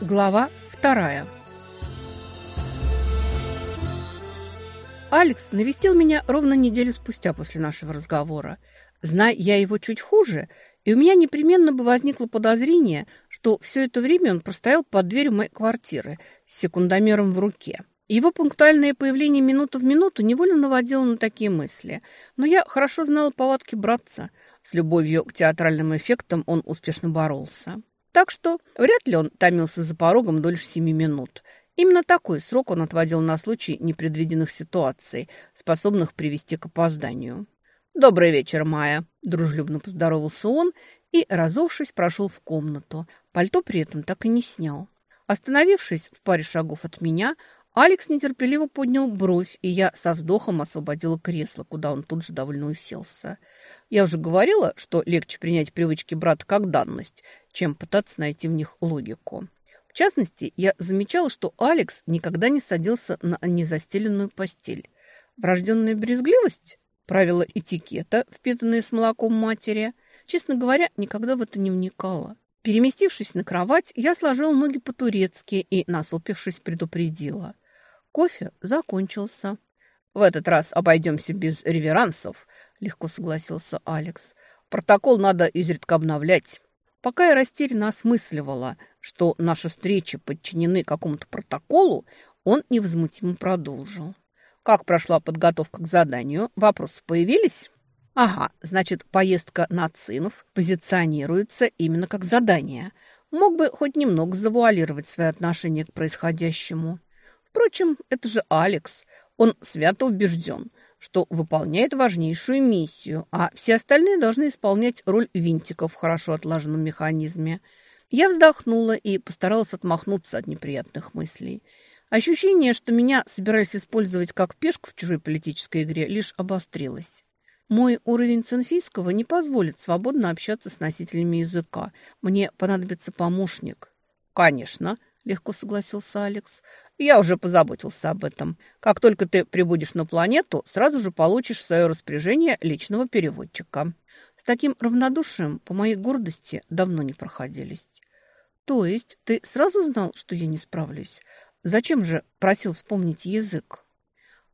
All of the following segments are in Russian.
Глава вторая. Алекс навестил меня ровно неделю спустя после нашего разговора. Зная я его чуть хуже, и у меня непременно бы возникло подозрение, что все это время он простоял под дверью моей квартиры с секундомером в руке. Его пунктуальное появление минуту в минуту невольно наводило на такие мысли. Но я хорошо знала повадки братца. С любовью к театральным эффектам он успешно боролся. Так что вряд ли он томился за порогом дольше семи минут. Именно такой срок он отводил на случай непредвиденных ситуаций, способных привести к опозданию. «Добрый вечер, Майя!» – дружелюбно поздоровался он и, разовшись, прошел в комнату. Пальто при этом так и не снял. Остановившись в паре шагов от меня, Алекс нетерпеливо поднял бровь, и я со вздохом освободила кресло, куда он тут же довольно уселся. Я уже говорила, что легче принять привычки брата как данность, чем пытаться найти в них логику. В частности, я замечала, что Алекс никогда не садился на незастеленную постель. Врожденная брезгливость? Правила этикета, впитанные с молоком матери? Честно говоря, никогда в это не вникала. Переместившись на кровать, я сложила ноги по-турецки и, насупившись, предупредила. Кофе закончился. В этот раз обойдемся без реверансов, легко согласился Алекс. Протокол надо изредка обновлять. Пока я растерянно осмысливала, что наши встречи подчинены какому-то протоколу, он невозмутимо продолжил. Как прошла подготовка к заданию? Вопросы появились? Ага, значит, поездка на Цинов позиционируется именно как задание. Мог бы хоть немного завуалировать свои отношения к происходящему. Впрочем, это же Алекс. Он свято убежден, что выполняет важнейшую миссию, а все остальные должны исполнять роль винтиков в хорошо отлаженном механизме. Я вздохнула и постаралась отмахнуться от неприятных мыслей. Ощущение, что меня собирались использовать как пешку в чужой политической игре, лишь обострилось. Мой уровень цинфийского не позволит свободно общаться с носителями языка. Мне понадобится помощник. «Конечно», — легко согласился Алекс. Я уже позаботился об этом. Как только ты прибудешь на планету, сразу же получишь в свое распоряжение личного переводчика. С таким равнодушием по моей гордости давно не проходились. То есть ты сразу знал, что я не справлюсь? Зачем же просил вспомнить язык?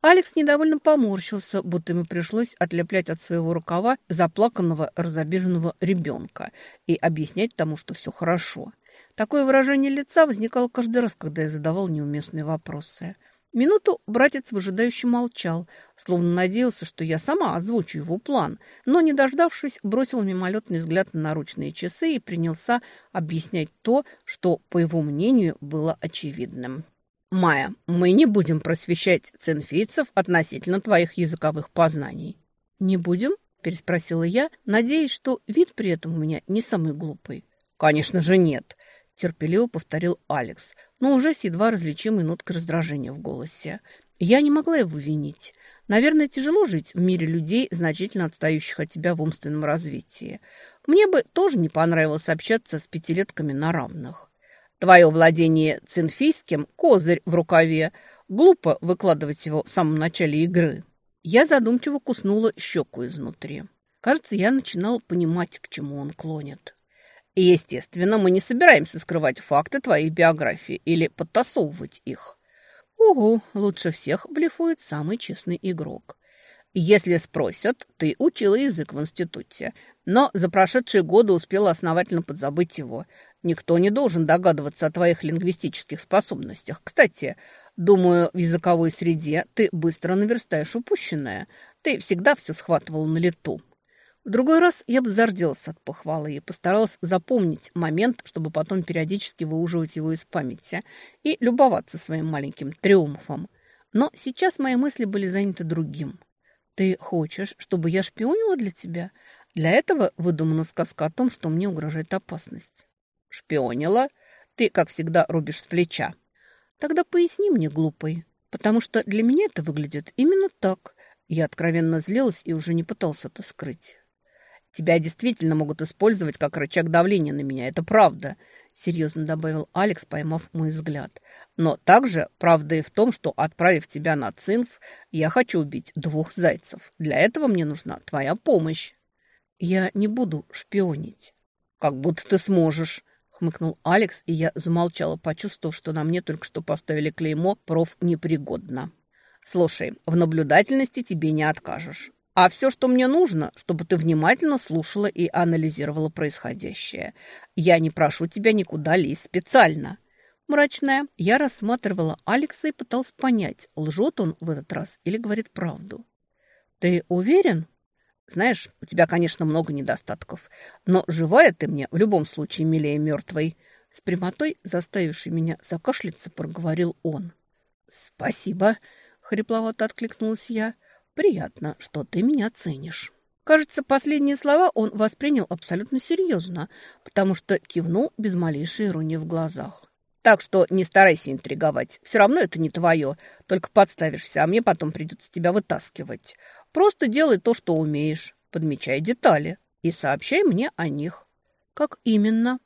Алекс недовольно поморщился, будто ему пришлось отлеплять от своего рукава заплаканного, разобиженного ребенка и объяснять тому, что все хорошо. Такое выражение лица возникало каждый раз, когда я задавал неуместные вопросы. Минуту братец выжидающе молчал, словно надеялся, что я сама озвучу его план, но, не дождавшись, бросил мимолетный взгляд на наручные часы и принялся объяснять то, что, по его мнению, было очевидным. «Майя, мы не будем просвещать цинфийцев относительно твоих языковых познаний». «Не будем?» – переспросила я, надеясь, что вид при этом у меня не самый глупый. «Конечно же нет терпеливо повторил Алекс, но уже с едва различимой ноткой раздражения в голосе. Я не могла его винить. Наверное, тяжело жить в мире людей, значительно отстающих от тебя в умственном развитии. Мне бы тоже не понравилось общаться с пятилетками на равных. Твое владение цинфийским – козырь в рукаве. Глупо выкладывать его в самом начале игры. Я задумчиво куснула щеку изнутри. Кажется, я начинала понимать, к чему он клонит. И, естественно, мы не собираемся скрывать факты твоей биографии или подтасовывать их. Угу, лучше всех блефует самый честный игрок. Если спросят, ты учила язык в институте, но за прошедшие годы успела основательно подзабыть его. Никто не должен догадываться о твоих лингвистических способностях. Кстати, думаю, в языковой среде ты быстро наверстаешь упущенное. Ты всегда все схватывал на лету. В другой раз я бы зарделась от похвалы и постаралась запомнить момент, чтобы потом периодически выуживать его из памяти и любоваться своим маленьким триумфом. Но сейчас мои мысли были заняты другим. «Ты хочешь, чтобы я шпионила для тебя? Для этого выдумана сказка о том, что мне угрожает опасность». «Шпионила? Ты, как всегда, рубишь с плеча». «Тогда поясни мне, глупый, потому что для меня это выглядит именно так». Я откровенно злилась и уже не пытался это скрыть. Тебя действительно могут использовать как рычаг давления на меня, это правда. серьезно добавил Алекс, поймав мой взгляд. «Но также правда и в том, что, отправив тебя на Цинф, я хочу убить двух зайцев. Для этого мне нужна твоя помощь». «Я не буду шпионить». «Как будто ты сможешь», — хмыкнул Алекс, и я замолчала, почувствовав, что на мне только что поставили клеймо «проф. непригодно». «Слушай, в наблюдательности тебе не откажешь. А все, что мне нужно, чтобы ты внимательно слушала и анализировала происходящее. Я не прошу тебя никуда лезть специально». Мрачная, я рассматривала Алекса и пыталась понять, лжет он в этот раз или говорит правду. «Ты уверен?» «Знаешь, у тебя, конечно, много недостатков, но живая ты мне в любом случае милее мертвой». С прямотой, заставившей меня закашляться, проговорил он. «Спасибо», — хрипловато откликнулась я. Приятно, что ты меня ценишь». Кажется, последние слова он воспринял абсолютно серьезно, потому что кивнул без малейшей иронии в глазах. «Так что не старайся интриговать. Все равно это не твое. Только подставишься, а мне потом придется тебя вытаскивать. Просто делай то, что умеешь. Подмечай детали и сообщай мне о них». «Как именно?»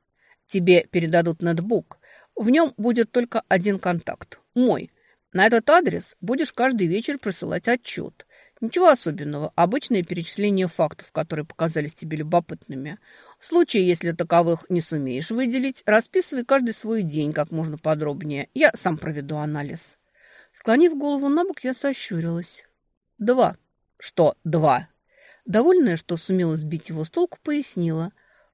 «Тебе передадут нетбук. В нем будет только один контакт. Мой. На этот адрес будешь каждый вечер присылать отчет. Ничего особенного, обычное перечисление фактов, которые показались тебе любопытными. В случае, если таковых не сумеешь выделить, расписывай каждый свой день как можно подробнее. Я сам проведу анализ. Склонив голову на бок, я сощурилась. Два. Что два? Довольная, что сумела сбить его с толку, пояснила.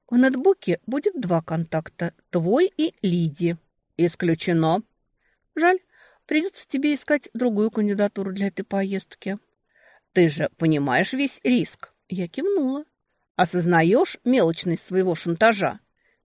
В нетбуке будет два контакта. Твой и Лиди. Исключено. Жаль, придется тебе искать другую кандидатуру для этой поездки. Ты же понимаешь весь риск?» Я кивнула. «Осознаешь мелочность своего шантажа?»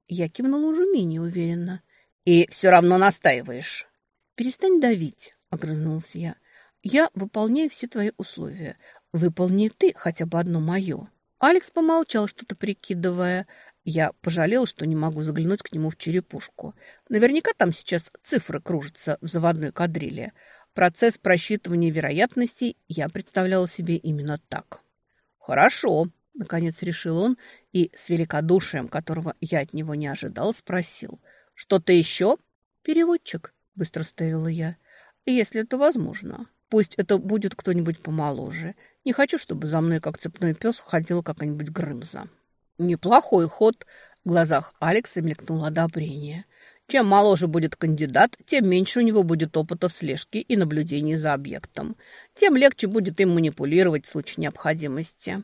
Я кивнула уже менее уверенно. «И все равно настаиваешь». «Перестань давить», — огрызнулся я. «Я выполняю все твои условия. Выполни ты хотя бы одно мое». Алекс помолчал, что-то прикидывая. Я пожалела, что не могу заглянуть к нему в черепушку. Наверняка там сейчас цифры кружатся в заводной кадриле. Процесс просчитывания вероятностей я представляла себе именно так. «Хорошо», — наконец решил он и с великодушием, которого я от него не ожидал, спросил. «Что-то еще?» «Переводчик», — быстро ставила я. «Если это возможно. Пусть это будет кто-нибудь помоложе. Не хочу, чтобы за мной, как цепной пес, ходила какая-нибудь Грымза». «Неплохой ход», — в глазах Алекса мелькнуло одобрение — чем моложе будет кандидат, тем меньше у него будет опыта в слежке и наблюдении за объектом. Тем легче будет им манипулировать в случае необходимости.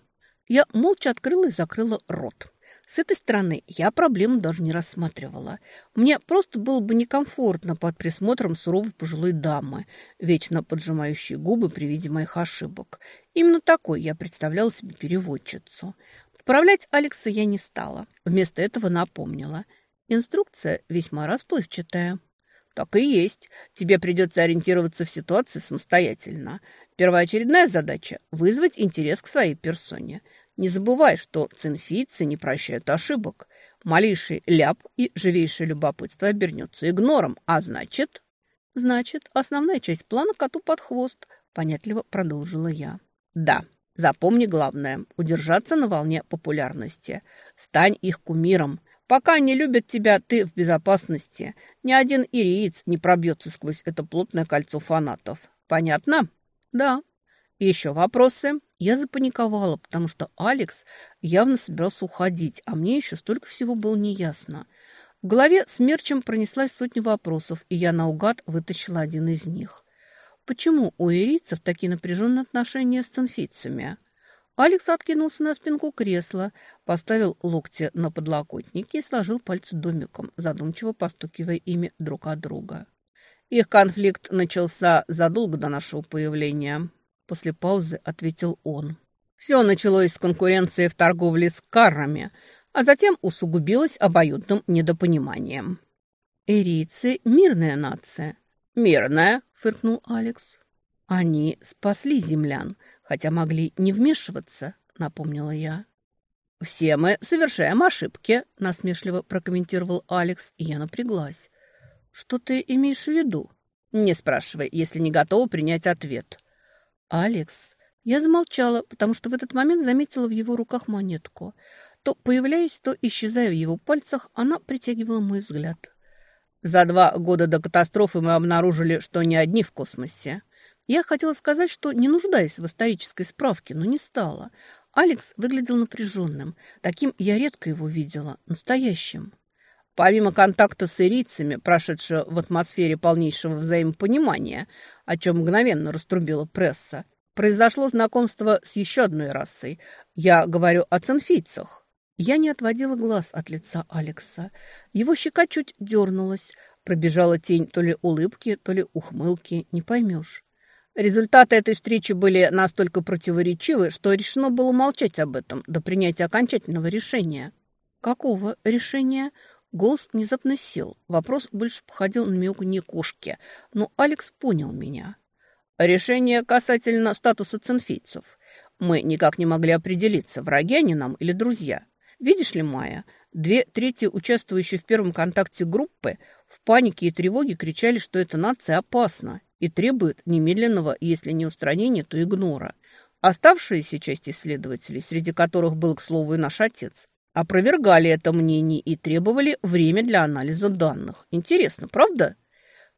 Я молча открыла и закрыла рот. С этой стороны я проблему даже не рассматривала. Мне просто было бы некомфортно под присмотром суровой пожилой дамы, вечно поджимающей губы при виде моих ошибок. Именно такой я представляла себе переводчицу. Поправлять Алекса я не стала. Вместо этого напомнила – Инструкция весьма расплывчатая. Так и есть. Тебе придется ориентироваться в ситуации самостоятельно. Первоочередная задача – вызвать интерес к своей персоне. Не забывай, что цинфийцы не прощают ошибок. Малейший ляп и живейшее любопытство обернется игнором, а значит... Значит, основная часть плана коту под хвост, понятливо продолжила я. Да, запомни главное – удержаться на волне популярности. Стань их кумиром – Пока они любят тебя, ты в безопасности. Ни один ириец не пробьется сквозь это плотное кольцо фанатов. Понятно? Да. Еще вопросы? Я запаниковала, потому что Алекс явно собирался уходить, а мне еще столько всего было неясно. В голове смерчем пронеслась сотня вопросов, и я наугад вытащила один из них. Почему у ирийцев такие напряженные отношения с цинфийцами? Алекс откинулся на спинку кресла, поставил локти на подлокотники и сложил пальцы домиком, задумчиво постукивая ими друг от друга. Их конфликт начался задолго до нашего появления. После паузы ответил он. Все началось с конкуренции в торговле с каррами, а затем усугубилось обоюдным недопониманием. «Эрийцы – мирная нация». «Мирная», – фыркнул Алекс. «Они спасли землян», хотя могли не вмешиваться», — напомнила я. «Все мы совершаем ошибки», — насмешливо прокомментировал Алекс, и я напряглась. «Что ты имеешь в виду?» «Не спрашивай, если не готова принять ответ». «Алекс...» Я замолчала, потому что в этот момент заметила в его руках монетку. То появляясь, то исчезая в его пальцах, она притягивала мой взгляд. За два года до катастрофы мы обнаружили, что не одни в космосе. Я хотела сказать, что не нуждаюсь в исторической справке, но не стала. Алекс выглядел напряженным. Таким я редко его видела, настоящим. Помимо контакта с ирийцами, прошедшего в атмосфере полнейшего взаимопонимания, о чем мгновенно раструбила пресса, произошло знакомство с еще одной расой. Я говорю о цинфийцах. Я не отводила глаз от лица Алекса. Его щека чуть дернулась. Пробежала тень то ли улыбки, то ли ухмылки, не поймешь. Результаты этой встречи были настолько противоречивы, что решено было молчать об этом до принятия окончательного решения. Какого решения? Голос внезапно сел. Вопрос больше походил на мяуканье кошки, но Алекс понял меня. Решение касательно статуса цинфийцев. Мы никак не могли определиться, враги они нам или друзья. Видишь ли, Майя, две трети участвующие в первом контакте группы в панике и тревоге кричали, что эта нация опасна и требует немедленного, если не устранения, то игнора. Оставшаяся часть исследователей, среди которых был, к слову, и наш отец, опровергали это мнение и требовали время для анализа данных. Интересно, правда?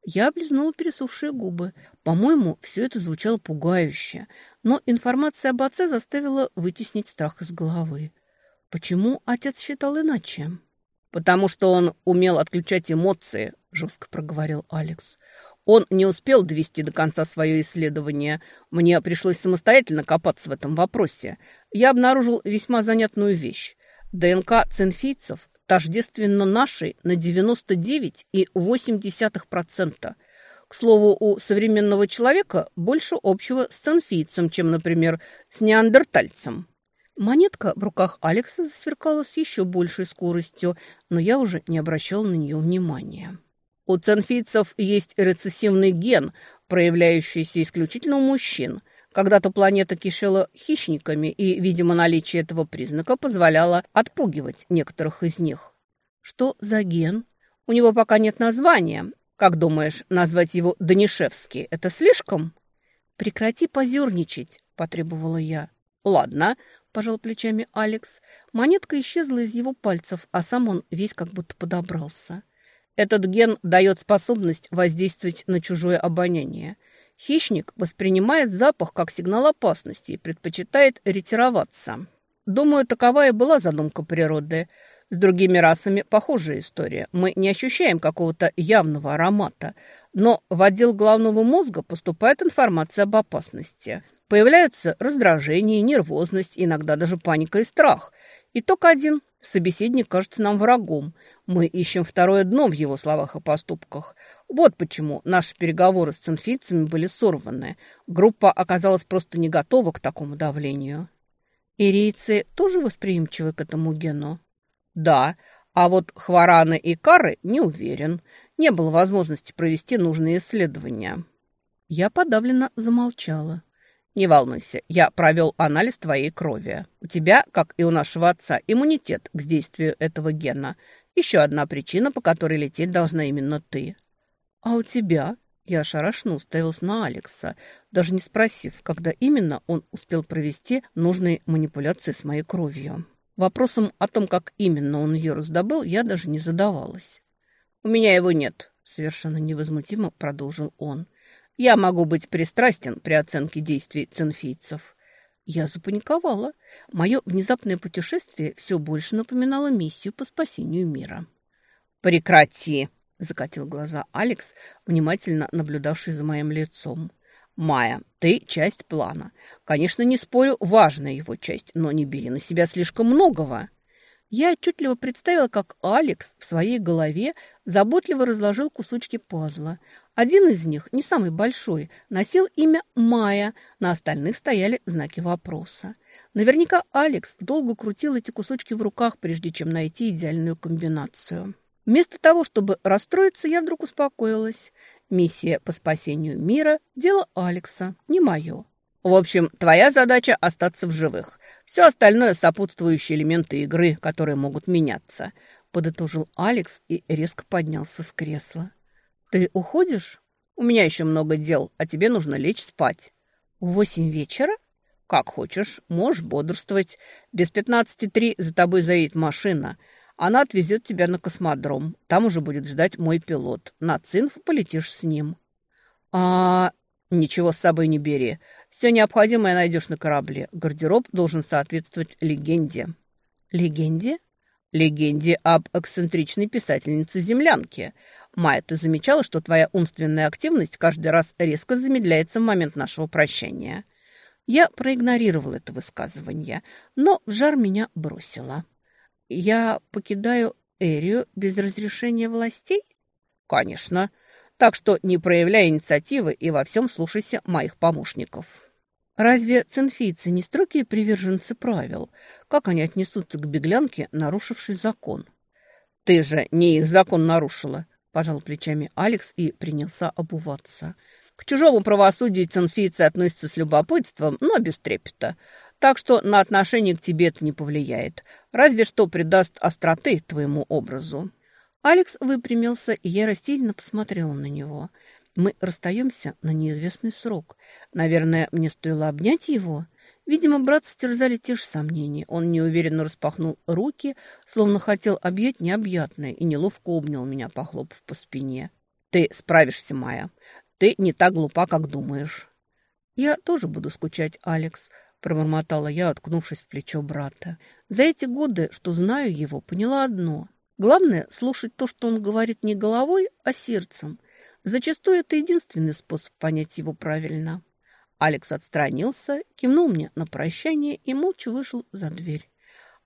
Я облизнула пересохшие губы. По-моему, все это звучало пугающе, но информация об отце заставила вытеснить страх из головы. Почему отец считал иначе? «Потому что он умел отключать эмоции», – жестко проговорил Алекс. «Он не успел довести до конца свое исследование. Мне пришлось самостоятельно копаться в этом вопросе. Я обнаружил весьма занятную вещь. ДНК цинфийцев тождественно нашей на 99,8%. К слову, у современного человека больше общего с цинфийцем, чем, например, с неандертальцем. Монетка в руках Алекса засверкала с еще большей скоростью, но я уже не обращал на нее внимания. У цинфийцев есть рецессивный ген, проявляющийся исключительно у мужчин – когда-то планета кишела хищниками, и, видимо, наличие этого признака позволяло отпугивать некоторых из них. Что за ген? У него пока нет названия. Как думаешь, назвать его Данишевский – это слишком? Прекрати позерничать, потребовала я. Ладно, пожал плечами Алекс. Монетка исчезла из его пальцев, а сам он весь как будто подобрался. Этот ген дает способность воздействовать на чужое обоняние – Хищник воспринимает запах как сигнал опасности и предпочитает ретироваться. Думаю, такова и была задумка природы. С другими расами похожая история. Мы не ощущаем какого-то явного аромата, но в отдел головного мозга поступает информация об опасности. Появляются раздражение, нервозность, иногда даже паника и страх. Итог один. Собеседник кажется нам врагом. Мы ищем второе дно в его словах и поступках. Вот почему наши переговоры с цинфийцами были сорваны. Группа оказалась просто не готова к такому давлению. Ирийцы тоже восприимчивы к этому гену? Да, а вот Хвараны и Кары не уверен. Не было возможности провести нужные исследования. Я подавленно замолчала. Не волнуйся, я провел анализ твоей крови. У тебя, как и у нашего отца, иммунитет к действию этого гена. Еще одна причина, по которой лететь должна именно ты. А у тебя? Я ошарашенно уставилась на Алекса, даже не спросив, когда именно он успел провести нужные манипуляции с моей кровью. Вопросом о том, как именно он ее раздобыл, я даже не задавалась. «У меня его нет», — совершенно невозмутимо продолжил он. «Я могу быть пристрастен при оценке действий цинфийцев». Я запаниковала. Мое внезапное путешествие все больше напоминало миссию по спасению мира. «Прекрати!» – закатил глаза Алекс, внимательно наблюдавший за моим лицом. «Майя, ты часть плана. Конечно, не спорю, важная его часть, но не бери на себя слишком многого». Я отчетливо представила, как Алекс в своей голове заботливо разложил кусочки пазла. Один из них, не самый большой, носил имя Майя, на остальных стояли знаки вопроса. Наверняка Алекс долго крутил эти кусочки в руках, прежде чем найти идеальную комбинацию. Вместо того, чтобы расстроиться, я вдруг успокоилась. Миссия по спасению мира – дело Алекса, не мое. В общем, твоя задача – остаться в живых. Все остальное – сопутствующие элементы игры, которые могут меняться», – подытожил Алекс и резко поднялся с кресла. «Ты уходишь?» «У меня еще много дел, а тебе нужно лечь спать». «В восемь вечера?» «Как хочешь, можешь бодрствовать. Без пятнадцати три за тобой заедет машина. Она отвезет тебя на космодром. Там уже будет ждать мой пилот. На Цинф полетишь с ним». «А «Ничего с собой не бери. Все необходимое найдешь на корабле. Гардероб должен соответствовать легенде». «Легенде?» «Легенде об эксцентричной писательнице-землянке. Майя, ты замечала, что твоя умственная активность каждый раз резко замедляется в момент нашего прощания?» Я проигнорировал это высказывание, но в жар меня бросило. «Я покидаю Эрию без разрешения властей?» «Конечно. Так что не проявляй инициативы и во всем слушайся моих помощников». Разве цинфийцы не строгие приверженцы правил? Как они отнесутся к беглянке, нарушившей закон? «Ты же не их закон нарушила», – пожал плечами Алекс и принялся обуваться. «К чужому правосудию цинфийцы относятся с любопытством, но без трепета. Так что на отношение к тебе это не повлияет. Разве что придаст остроты твоему образу». Алекс выпрямился, и я растерянно посмотрела на него. Мы расстаемся на неизвестный срок. Наверное, мне стоило обнять его. Видимо, брат стерзали те же сомнения. Он неуверенно распахнул руки, словно хотел объять необъятное, и неловко обнял меня, похлопав по спине. «Ты справишься, Майя. Ты не так глупа, как думаешь». «Я тоже буду скучать, Алекс», – пробормотала я, откнувшись в плечо брата. «За эти годы, что знаю его, поняла одно. Главное – слушать то, что он говорит не головой, а сердцем. Зачастую это единственный способ понять его правильно. Алекс отстранился, кивнул мне на прощание и молча вышел за дверь.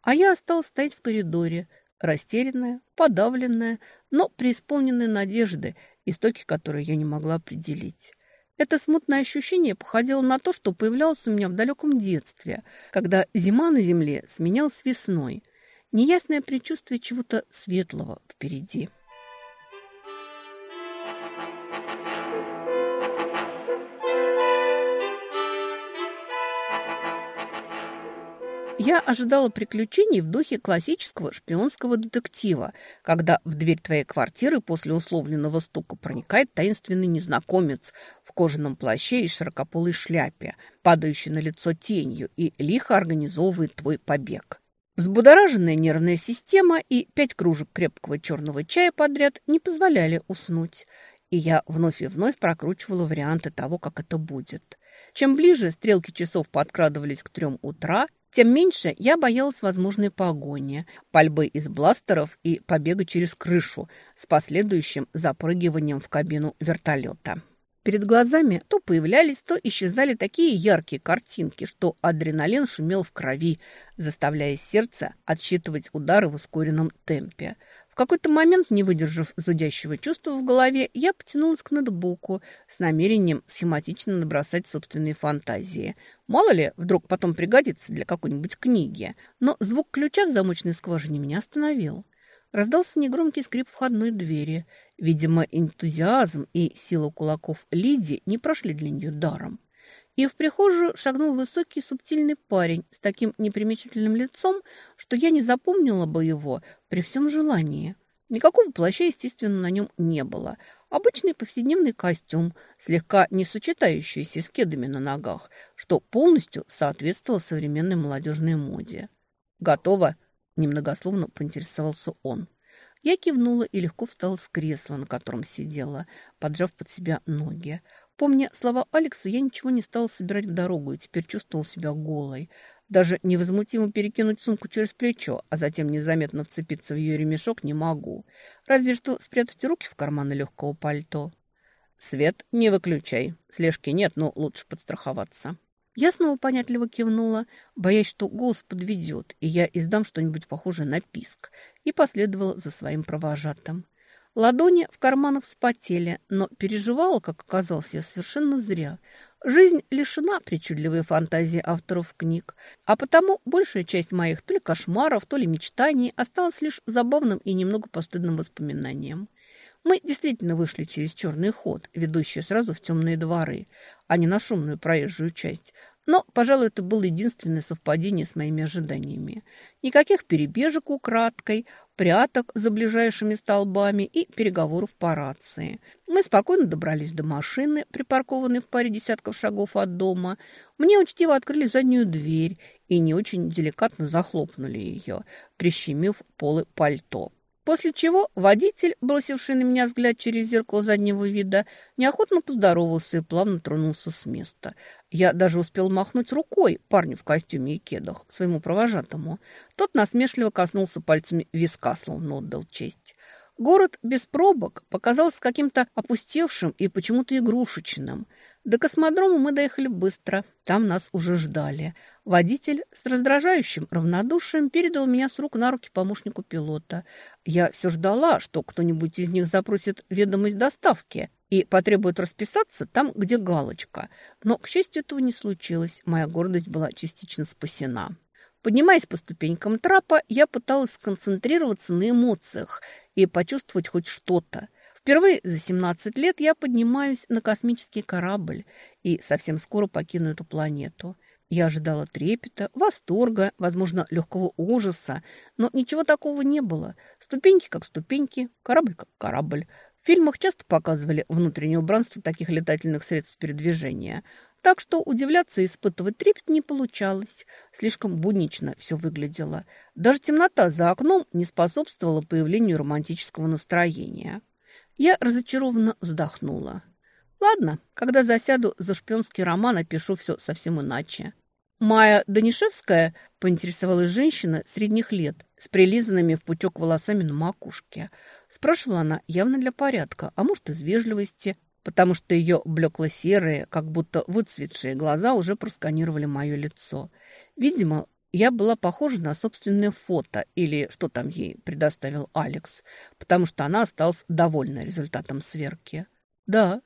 А я осталась стоять в коридоре, растерянная, подавленная, но преисполненная надежды, истоки которой я не могла определить. Это смутное ощущение походило на то, что появлялось у меня в далеком детстве, когда зима на земле сменялась весной – неясное предчувствие чего-то светлого впереди. Я ожидала приключений в духе классического шпионского детектива, когда в дверь твоей квартиры после условленного стука проникает таинственный незнакомец в кожаном плаще и широкополой шляпе, падающий на лицо тенью и лихо организовывает твой побег. Взбудораженная нервная система и пять кружек крепкого черного чая подряд не позволяли уснуть, и я вновь и вновь прокручивала варианты того, как это будет. Чем ближе стрелки часов подкрадывались к трем утра, тем меньше я боялась возможной погони, пальбы из бластеров и побега через крышу с последующим запрыгиванием в кабину вертолета. Перед глазами то появлялись, то исчезали такие яркие картинки, что адреналин шумел в крови, заставляя сердце отсчитывать удары в ускоренном темпе. В какой-то момент, не выдержав зудящего чувства в голове, я потянулась к ноутбуку с намерением схематично набросать собственные фантазии. Мало ли, вдруг потом пригодится для какой-нибудь книги. Но звук ключа в замочной скважине меня остановил. Раздался негромкий скрип входной двери. Видимо, энтузиазм и сила кулаков Лиди не прошли для нее даром. И в прихожую шагнул высокий субтильный парень с таким непримечательным лицом, что я не запомнила бы его при всем желании. Никакого плаща, естественно, на нем не было. Обычный повседневный костюм, слегка не сочетающийся с кедами на ногах, что полностью соответствовало современной молодежной моде. «Готово?» Немногословно поинтересовался он. Я кивнула и легко встала с кресла, на котором сидела, поджав под себя ноги. Помня слова Алекса, я ничего не стала собирать в дорогу и теперь чувствовала себя голой. Даже невозмутимо перекинуть сумку через плечо, а затем незаметно вцепиться в ее ремешок не могу. Разве что спрятать руки в карманы легкого пальто. «Свет не выключай. Слежки нет, но лучше подстраховаться». Я снова понятливо кивнула, боясь, что голос подведет, и я издам что-нибудь похожее на писк, и последовала за своим провожатым. Ладони в карманах вспотели, но переживала, как оказалось, я совершенно зря. Жизнь лишена причудливой фантазии авторов книг, а потому большая часть моих то ли кошмаров, то ли мечтаний осталась лишь забавным и немного постыдным воспоминанием. Мы действительно вышли через черный ход, ведущий сразу в темные дворы, а не на шумную проезжую часть. Но, пожалуй, это было единственное совпадение с моими ожиданиями. Никаких перебежек украдкой, пряток за ближайшими столбами и переговоров по рации. Мы спокойно добрались до машины, припаркованной в паре десятков шагов от дома. Мне учтиво открыли заднюю дверь и не очень деликатно захлопнули ее, прищемив полы пальто. После чего водитель, бросивший на меня взгляд через зеркало заднего вида, неохотно поздоровался и плавно тронулся с места. Я даже успел махнуть рукой парню в костюме и кедах, своему провожатому. Тот насмешливо коснулся пальцами виска, словно отдал честь. Город без пробок показался каким-то опустевшим и почему-то игрушечным. До космодрома мы доехали быстро. Там нас уже ждали. Водитель с раздражающим равнодушием передал меня с рук на руки помощнику пилота. Я все ждала, что кто-нибудь из них запросит ведомость доставки и потребует расписаться там, где галочка. Но, к счастью, этого не случилось. Моя гордость была частично спасена. Поднимаясь по ступенькам трапа, я пыталась сконцентрироваться на эмоциях и почувствовать хоть что-то. Впервые за 17 лет я поднимаюсь на космический корабль и совсем скоро покину эту планету. Я ожидала трепета, восторга, возможно, легкого ужаса, но ничего такого не было. Ступеньки как ступеньки, корабль как корабль. В фильмах часто показывали внутреннее убранство таких летательных средств передвижения. Так что удивляться и испытывать трепет не получалось. Слишком буднично все выглядело. Даже темнота за окном не способствовала появлению романтического настроения. Я разочарованно вздохнула. Ладно, когда засяду за шпионский роман, опишу все совсем иначе. Майя Данишевская поинтересовалась женщина средних лет с прилизанными в пучок волосами на макушке. Спрашивала она явно для порядка, а может из вежливости, потому что ее блекло-серые, как будто выцветшие глаза уже просканировали мое лицо. Видимо, я была похожа на собственное фото или что там ей предоставил Алекс, потому что она осталась довольна результатом сверки. «Да,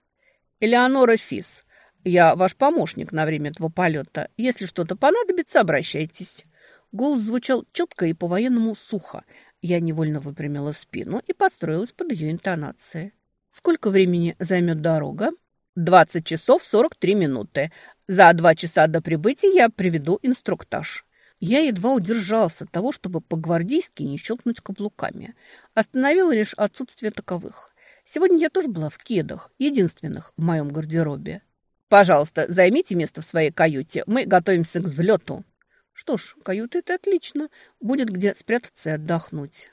Элеонора Фис, я ваш помощник на время этого полета. Если что-то понадобится, обращайтесь». Голос звучал четко и по-военному сухо. Я невольно выпрямила спину и подстроилась под ее интонации. Сколько времени займет дорога? Двадцать часов сорок три минуты. За два часа до прибытия я приведу инструктаж. Я едва удержался от того, чтобы по-гвардейски не щелкнуть каблуками. Остановил лишь отсутствие таковых. Сегодня я тоже была в кедах, единственных в моем гардеробе. «Пожалуйста, займите место в своей каюте. Мы готовимся к взлету». Что ж, каюта – это отлично. Будет где спрятаться и отдохнуть.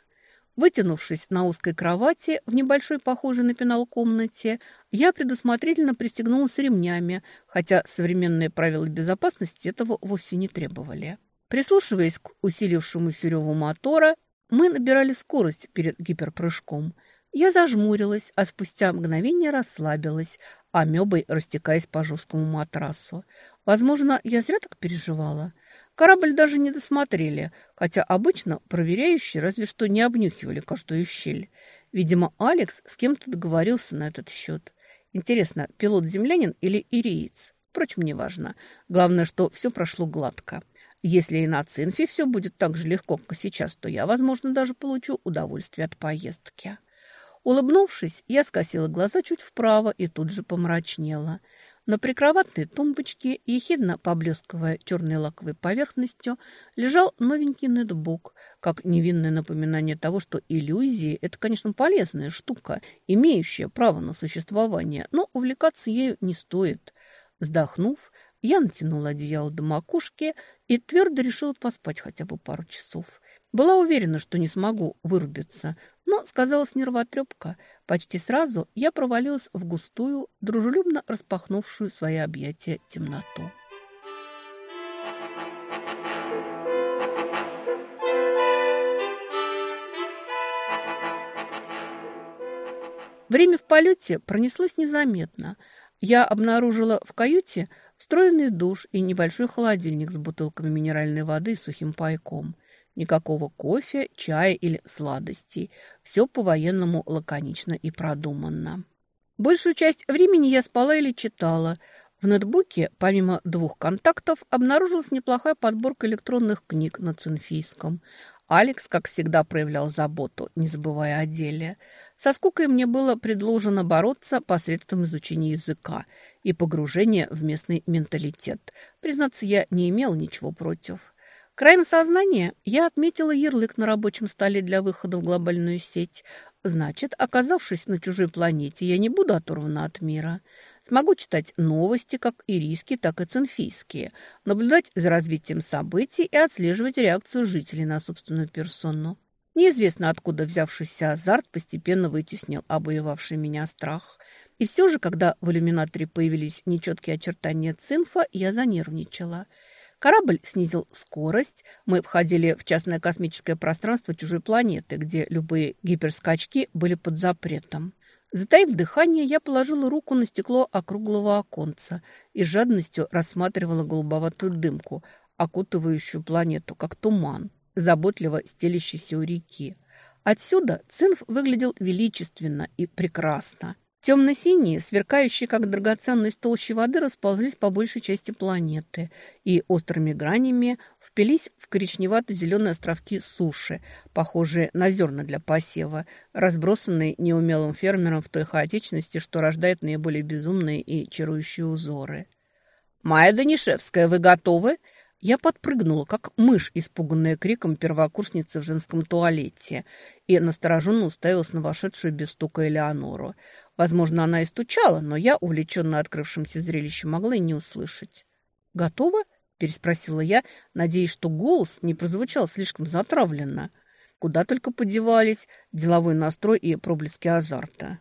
Вытянувшись на узкой кровати в небольшой, похожей на пенал комнате, я предусмотрительно пристегнулась ремнями, хотя современные правила безопасности этого вовсе не требовали. Прислушиваясь к усилившемуся реву мотора, мы набирали скорость перед гиперпрыжком. Я зажмурилась, а спустя мгновение расслабилась, амебой растекаясь по жесткому матрасу. Возможно, я зря так переживала – Корабль даже не досмотрели, хотя обычно проверяющие разве что не обнюхивали каждую щель. Видимо, Алекс с кем-то договорился на этот счет. Интересно, пилот землянин или ириец? Впрочем, неважно. Главное, что все прошло гладко. Если и на Цинфе все будет так же легко, как сейчас, то я, возможно, даже получу удовольствие от поездки. Улыбнувшись, я скосила глаза чуть вправо и тут же помрачнела – на прикроватной тумбочке, ехидно поблескивая черной лаковой поверхностью, лежал новенький ноутбук, как невинное напоминание того, что иллюзии – это, конечно, полезная штука, имеющая право на существование, но увлекаться ею не стоит. Вздохнув, я натянула одеяло до макушки и твердо решила поспать хотя бы пару часов. Была уверена, что не смогу вырубиться, но сказалась нервотрепка. Почти сразу я провалилась в густую, дружелюбно распахнувшую свои объятия темноту. Время в полете пронеслось незаметно. Я обнаружила в каюте встроенный душ и небольшой холодильник с бутылками минеральной воды и сухим пайком – Никакого кофе, чая или сладостей. Все по-военному лаконично и продуманно. Большую часть времени я спала или читала. В ноутбуке, помимо двух контактов, обнаружилась неплохая подборка электронных книг на цинфийском. Алекс, как всегда, проявлял заботу, не забывая о деле. Со скукой мне было предложено бороться посредством изучения языка. И погружение в местный менталитет. Признаться, я не имел ничего против. Краем сознания я отметила ярлык на рабочем столе для выхода в глобальную сеть. Значит, оказавшись на чужой планете, я не буду оторвана от мира. Смогу читать новости, как ирийские, так и цинфийские, наблюдать за развитием событий и отслеживать реакцию жителей на собственную персону. Неизвестно, откуда взявшийся азарт постепенно вытеснил обоевавший меня страх. И все же, когда в иллюминаторе появились нечеткие очертания цинфа, я занервничала – Корабль снизил скорость. Мы входили в частное космическое пространство чужой планеты, где любые гиперскачки были под запретом. Затаив дыхание, я положила руку на стекло округлого оконца и жадностью рассматривала голубоватую дымку, окутывающую планету, как туман, заботливо стелящийся у реки. Отсюда Цинф выглядел величественно и прекрасно. Темно-синие, сверкающие, как драгоценность толщи воды, расползлись по большей части планеты и острыми гранями впились в коричневато-зеленые островки суши, похожие на зерна для посева, разбросанные неумелым фермером в той хаотичности, что рождает наиболее безумные и чарующие узоры. «Майя Данишевская, вы готовы?» Я подпрыгнула, как мышь, испуганная криком первокурсницы в женском туалете, и настороженно уставилась на вошедшую без стука Элеонору. Возможно, она и стучала, но я, увлеченно открывшимся зрелищем, могла и не услышать. «Готова?» – переспросила я, надеясь, что голос не прозвучал слишком затравленно. Куда только подевались деловой настрой и проблески азарта.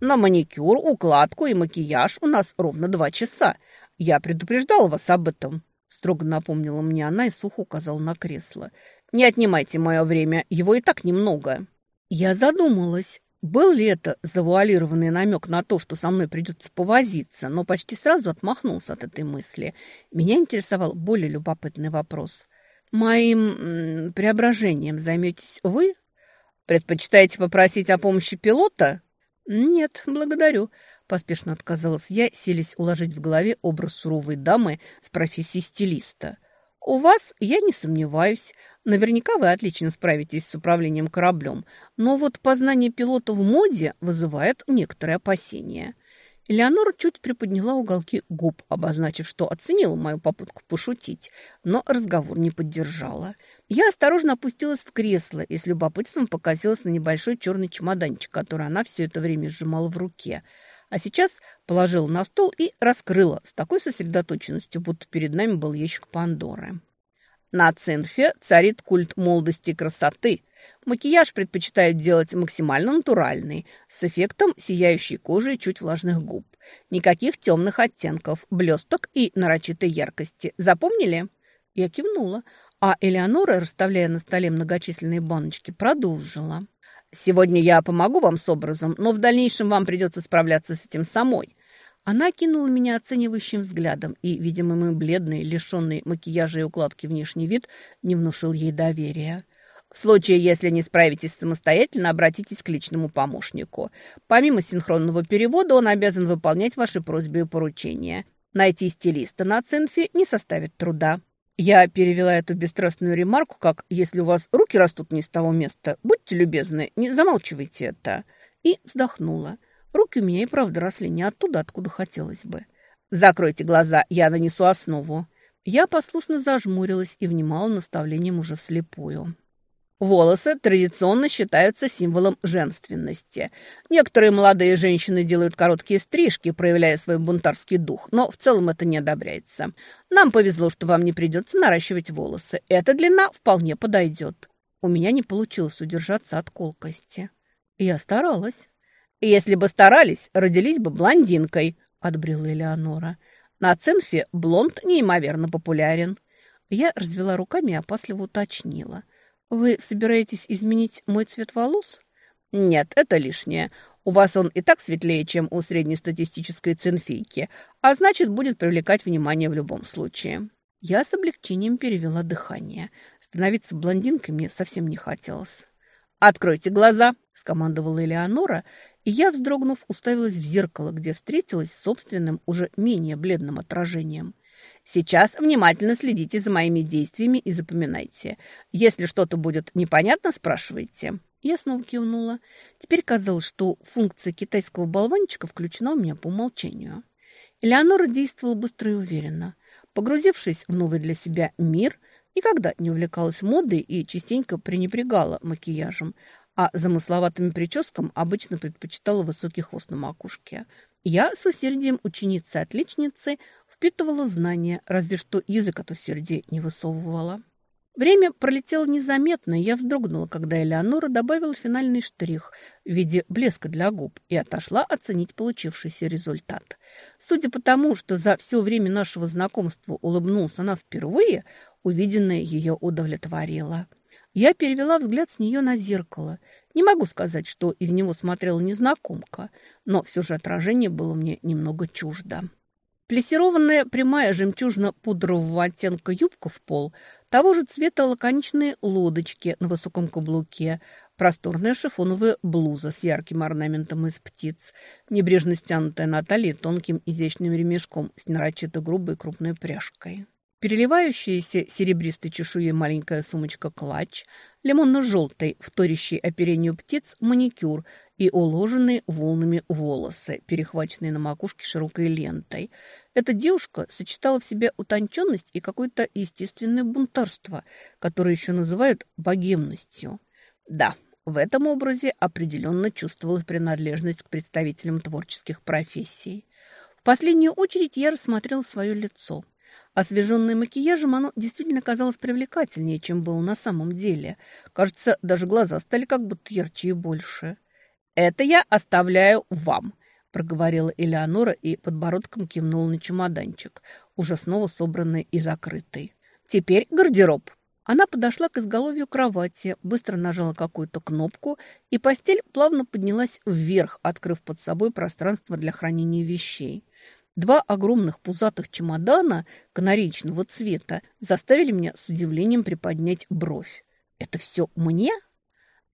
«На маникюр, укладку и макияж у нас ровно два часа. Я предупреждала вас об этом», – строго напомнила мне она и сухо указала на кресло. «Не отнимайте мое время, его и так немного». Я задумалась. Был ли это завуалированный намек на то, что со мной придется повозиться, но почти сразу отмахнулся от этой мысли. Меня интересовал более любопытный вопрос. «Моим преображением займетесь вы? Предпочитаете попросить о помощи пилота?» «Нет, благодарю», – поспешно отказалась я, селись уложить в голове образ суровой дамы с профессией стилиста. «У вас я не сомневаюсь. Наверняка вы отлично справитесь с управлением кораблем, но вот познание пилота в моде вызывает некоторые опасения». Элеонора чуть приподняла уголки губ, обозначив, что оценила мою попытку пошутить, но разговор не поддержала. Я осторожно опустилась в кресло и с любопытством покосилась на небольшой черный чемоданчик, который она все это время сжимала в руке – а сейчас положила на стол и раскрыла с такой сосредоточенностью, будто перед нами был ящик Пандоры. На цинфе царит культ молодости и красоты. Макияж предпочитают делать максимально натуральный, с эффектом сияющей кожи и чуть влажных губ. Никаких темных оттенков, блесток и нарочитой яркости. Запомнили? Я кивнула, а Элеонора, расставляя на столе многочисленные баночки, продолжила. Сегодня я помогу вам с образом, но в дальнейшем вам придется справляться с этим самой». Она кинула меня оценивающим взглядом, и, видимо, мой бледный, лишенный макияжа и укладки внешний вид не внушил ей доверия. В случае, если не справитесь самостоятельно, обратитесь к личному помощнику. Помимо синхронного перевода, он обязан выполнять ваши просьбы и поручения. Найти стилиста на Цинфе не составит труда. Я перевела эту бесстрастную ремарку, как «если у вас руки растут не с того места, будьте любезны, не замалчивайте это». И вздохнула. Руки у меня и правда росли не оттуда, откуда хотелось бы. «Закройте глаза, я нанесу основу». Я послушно зажмурилась и внимала наставлением уже вслепую. Волосы традиционно считаются символом женственности. Некоторые молодые женщины делают короткие стрижки, проявляя свой бунтарский дух, но в целом это не одобряется. Нам повезло, что вам не придется наращивать волосы. Эта длина вполне подойдет. У меня не получилось удержаться от колкости. Я старалась. Если бы старались, родились бы блондинкой, отбрила Элеонора. На Цинфе блонд неимоверно популярен. Я развела руками и опасливо уточнила – «Вы собираетесь изменить мой цвет волос?» «Нет, это лишнее. У вас он и так светлее, чем у среднестатистической цинфийки, а значит, будет привлекать внимание в любом случае». Я с облегчением перевела дыхание. Становиться блондинкой мне совсем не хотелось. «Откройте глаза!» – скомандовала Элеонора, и я, вздрогнув, уставилась в зеркало, где встретилась с собственным, уже менее бледным отражением – Сейчас внимательно следите за моими действиями и запоминайте. Если что-то будет непонятно, спрашивайте». Я снова кивнула. Теперь казалось, что функция китайского болванчика включена у меня по умолчанию. Элеонора действовала быстро и уверенно. Погрузившись в новый для себя мир, никогда не увлекалась модой и частенько пренебрегала макияжем, а замысловатыми прическам обычно предпочитала высокий хвост на макушке. Я с усердием ученицы-отличницы впитывала знания, разве что язык от усердия не высовывала. Время пролетело незаметно, и я вздрогнула, когда Элеонора добавила финальный штрих в виде блеска для губ и отошла оценить получившийся результат. Судя по тому, что за все время нашего знакомства улыбнулся она впервые, увиденное ее удовлетворило. Я перевела взгляд с нее на зеркало. Не могу сказать, что из него смотрела незнакомка, но все же отражение было мне немного чуждо. Плессированная прямая жемчужно-пудрового оттенка юбка в пол, того же цвета лаконичные лодочки на высоком каблуке, просторная шифоновая блуза с ярким орнаментом из птиц, небрежно стянутая на талии тонким изящным ремешком с нарочито грубой крупной пряжкой. Переливающаяся серебристой чешуей маленькая сумочка-клатч, лимонно-желтый, вторящий оперению птиц, маникюр и уложенные волнами волосы, перехваченные на макушке широкой лентой. Эта девушка сочетала в себе утонченность и какое-то естественное бунтарство, которое еще называют богемностью. Да, в этом образе определенно чувствовалась принадлежность к представителям творческих профессий. В последнюю очередь я рассмотрела свое лицо – Освеженное макияжем, оно действительно казалось привлекательнее, чем было на самом деле. Кажется, даже глаза стали как будто ярче и больше. «Это я оставляю вам», – проговорила Элеонора и подбородком кивнула на чемоданчик, уже снова собранный и закрытый. «Теперь гардероб». Она подошла к изголовью кровати, быстро нажала какую-то кнопку, и постель плавно поднялась вверх, открыв под собой пространство для хранения вещей. Два огромных пузатых чемодана канаречного цвета заставили меня с удивлением приподнять бровь. «Это все мне?»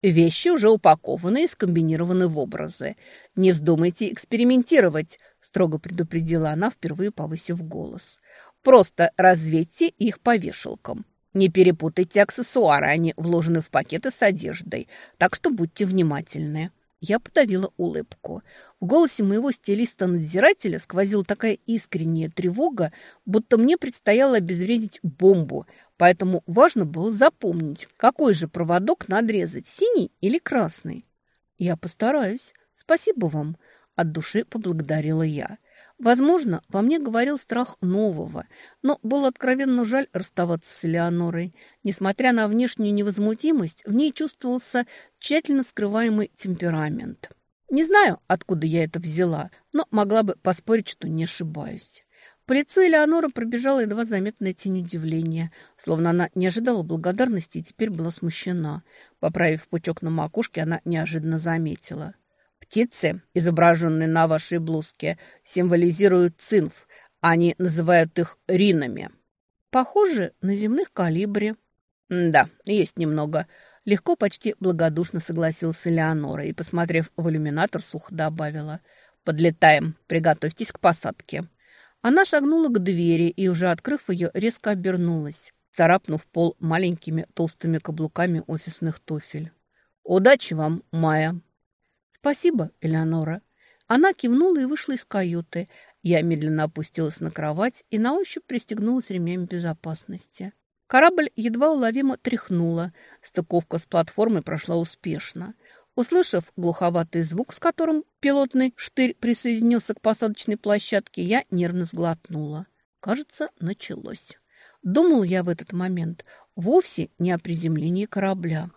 Вещи уже упакованы и скомбинированы в образы. Не вздумайте экспериментировать, строго предупредила она, впервые повысив голос. Просто развейте их по вешалкам. Не перепутайте аксессуары, они вложены в пакеты с одеждой, так что будьте внимательны. Я подавила улыбку. В голосе моего стилиста-надзирателя сквозила такая искренняя тревога, будто мне предстояло обезвредить бомбу, поэтому важно было запомнить, какой же проводок надрезать, синий или красный. «Я постараюсь. Спасибо вам», – от души поблагодарила я. Возможно, во мне говорил страх нового, но было откровенно жаль расставаться с Элеонорой. Несмотря на внешнюю невозмутимость, в ней чувствовался тщательно скрываемый темперамент. Не знаю, откуда я это взяла, но могла бы поспорить, что не ошибаюсь. По лицу Элеонора пробежала едва заметная тень удивления, словно она не ожидала благодарности и теперь была смущена. Поправив пучок на макушке, она неожиданно заметила – Птицы, изображенные на вашей блузке, символизируют цинф. Они называют их ринами. Похоже на земных калибре. Да, есть немного. Легко, почти благодушно согласился Леонора и, посмотрев в иллюминатор, сухо добавила. «Подлетаем. Приготовьтесь к посадке». Она шагнула к двери и, уже открыв ее, резко обернулась, царапнув пол маленькими толстыми каблуками офисных туфель. «Удачи вам, Майя!» «Спасибо, Элеонора». Она кивнула и вышла из каюты. Я медленно опустилась на кровать и на ощупь пристегнулась ремнями безопасности. Корабль едва уловимо тряхнула. Стыковка с платформой прошла успешно. Услышав глуховатый звук, с которым пилотный штырь присоединился к посадочной площадке, я нервно сглотнула. Кажется, началось. Думал я в этот момент вовсе не о приземлении корабля.